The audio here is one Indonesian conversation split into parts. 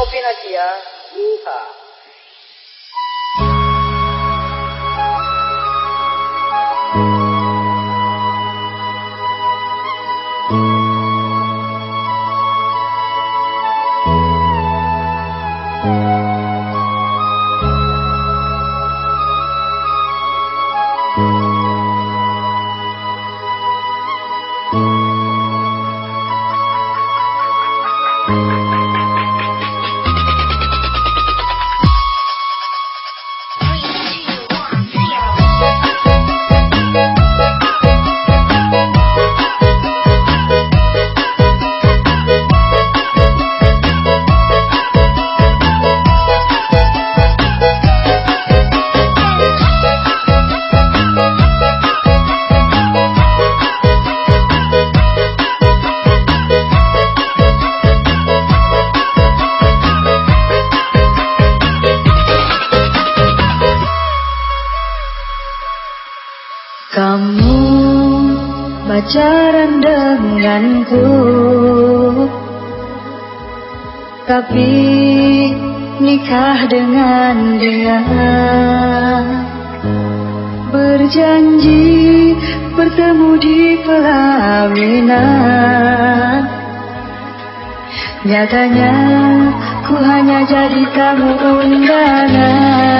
no pinakiya. Hija. Kamu pacaran denganku Tapi nikah dengan dia. Berjanji bertemu di pelaminan. Nyatanya ku hanya jadi tamu undangan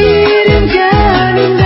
Kau kirimkan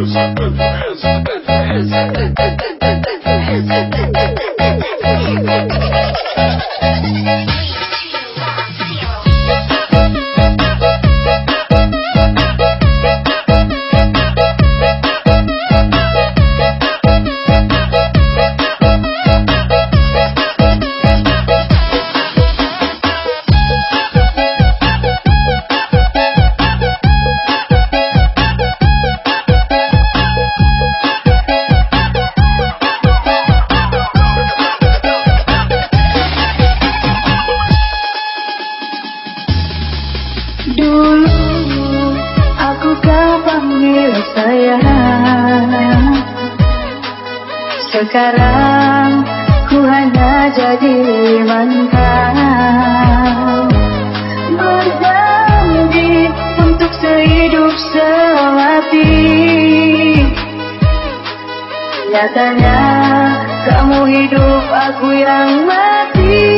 Thank you. Dulu aku kau panggil sayang. Sekarang ku hanya jadi mantan. Berjanji untuk sehidup semati Nyatanya kamu hidup aku yang mati